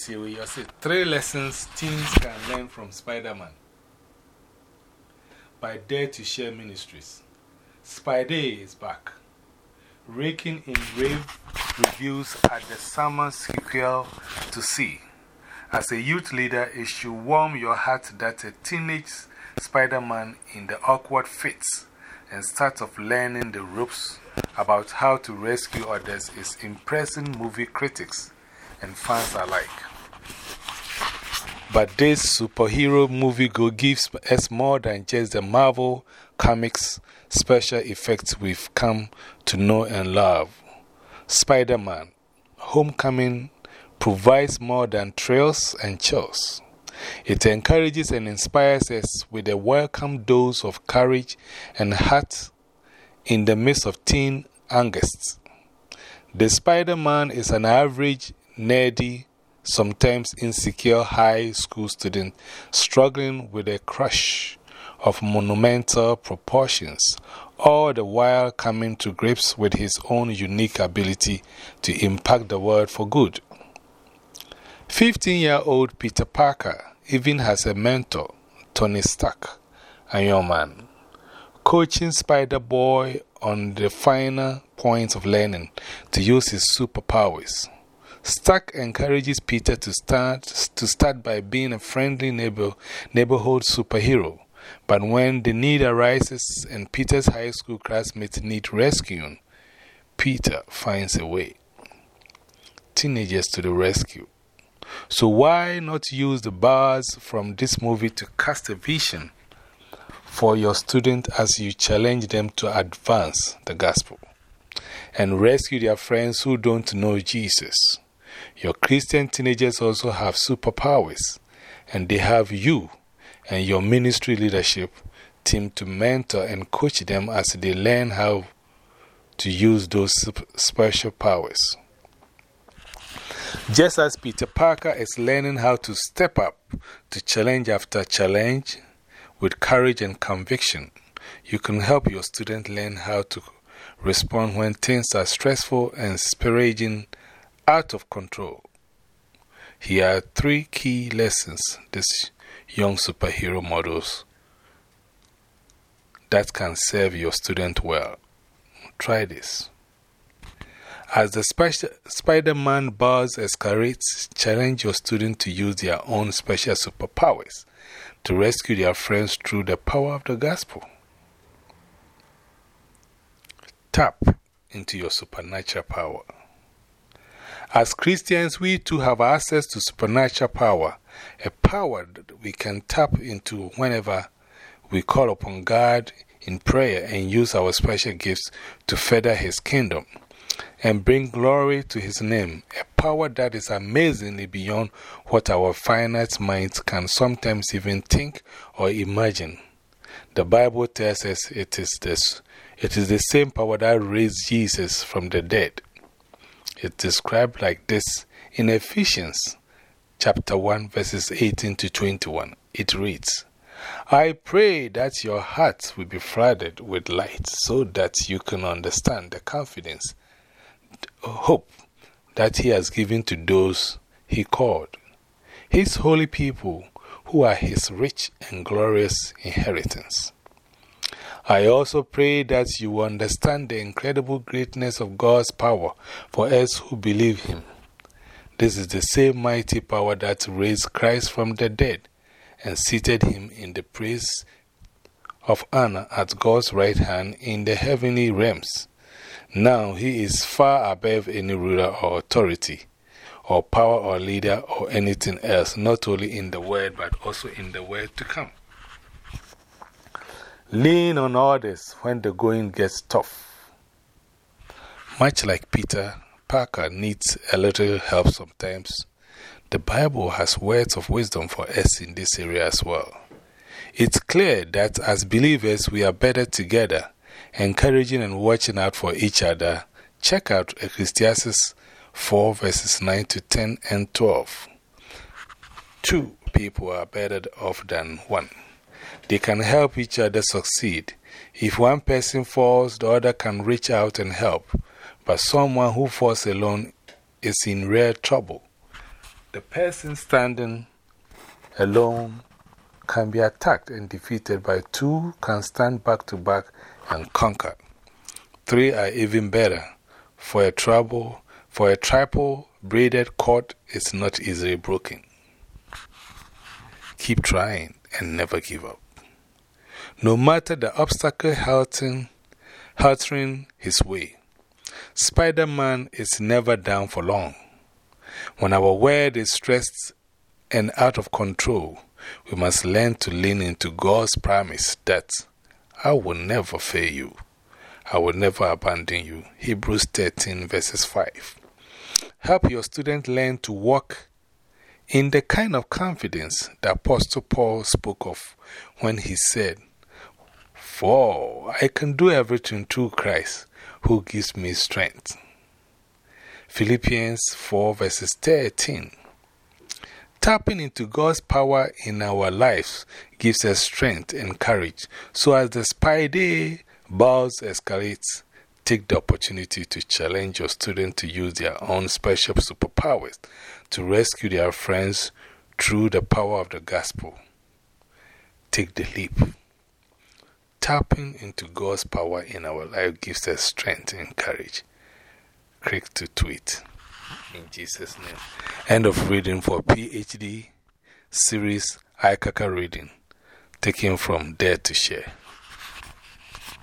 till you say three lessons teens can learn from Spider Man by Dare to Share Ministries. Spider is back, raking in rave reviews at the summer sequel to see. As a youth leader, it should warm your heart that a teenage Spider Man in the awkward fits and start of learning the ropes about how to rescue others is impressing movie critics and fans alike. But this superhero movie go gives us more than just the Marvel Comics special effects we've come to know and love. Spider Man Homecoming provides more than thrills and chills. It encourages and inspires us with a welcome dose of courage and heart in the midst of teen angst. The Spider Man is an average, nerdy, sometimes insecure high school student struggling with a crush of monumental proportions, all the while coming to grips with his own unique ability to impact the world for good. 15 year old Peter Parker even has a mentor, Tony Stark, a young man, coaching Spider Boy on the finer points of learning to use his superpowers. Stark encourages Peter to start, to start by being a friendly neighbor, neighborhood superhero. But when the need arises and Peter's high school classmates need rescuing, Peter finds a way. Teenagers to the rescue. So, why not use the bars from this movie to cast a vision for your students as you challenge them to advance the gospel and rescue their friends who don't know Jesus? Your Christian teenagers also have superpowers, and they have you and your ministry leadership team to mentor and coach them as they learn how to use those special powers. Just as Peter Parker is learning how to step up to challenge after challenge with courage and conviction, you can help your student learn how to respond when things are stressful and disparaging out of control. Here are three key lessons these young superhero models that can serve your student well. Try this. As the Spider Man buzz escalates, challenge your student to use their own special superpowers to rescue their friends through the power of the gospel. Tap into your supernatural power. As Christians, we too have access to supernatural power, a power that we can tap into whenever we call upon God in prayer and use our special gifts to further His kingdom and bring glory to His name, a power that is amazingly beyond what our finite minds can sometimes even think or imagine. The Bible tells us it is, this, it is the same power that raised Jesus from the dead. It's described like this in Ephesians chapter 1, verses 18 to 21. It reads, I pray that your hearts will be flooded with light so that you can understand the confidence, hope that He has given to those He called, His holy people who are His rich and glorious inheritance. I also pray that you understand the incredible greatness of God's power for us who believe Him. This is the same mighty power that raised Christ from the dead and seated Him in the place of honor at God's right hand in the heavenly realms. Now He is far above any ruler or authority, or power or leader, or anything else, not only in the world but also in the world to come. Lean on others when the going gets tough. Much like Peter, Parker needs a little help sometimes. The Bible has words of wisdom for us in this area as well. It's clear that as believers we are better together, encouraging and watching out for each other. Check out Ecclesiastes 4 verses 9 to 10 and 12. Two people are better off than one. They can help each other succeed. If one person falls, the other can reach out and help. But someone who falls alone is in real trouble. The person standing alone can be attacked and defeated by two, can stand back to back and conquer. Three are even better. For a trouble, for a triple braided cord is not easily broken. Keep trying and never give up. No matter the obstacle halting, haltering his way, Spider Man is never down for long. When our world is stressed and out of control, we must learn to lean into God's promise that I will never fail you. I will never abandon you. Hebrews 13, verses 5. Help your student learn to walk in the kind of confidence that Apostle Paul spoke of when he said, For I can do everything through Christ who gives me strength. Philippians 4, verses 13. Tapping into God's power in our lives gives us strength and courage. So, as the spidey buzz escalates, take the opportunity to challenge your students to use their own special superpowers to rescue their friends through the power of the gospel. Take the leap. Tapping into God's power in our life gives us strength and courage. Click to tweet. In Jesus' name. End of reading for PhD series Aikaka reading. Taken from Dare to Share.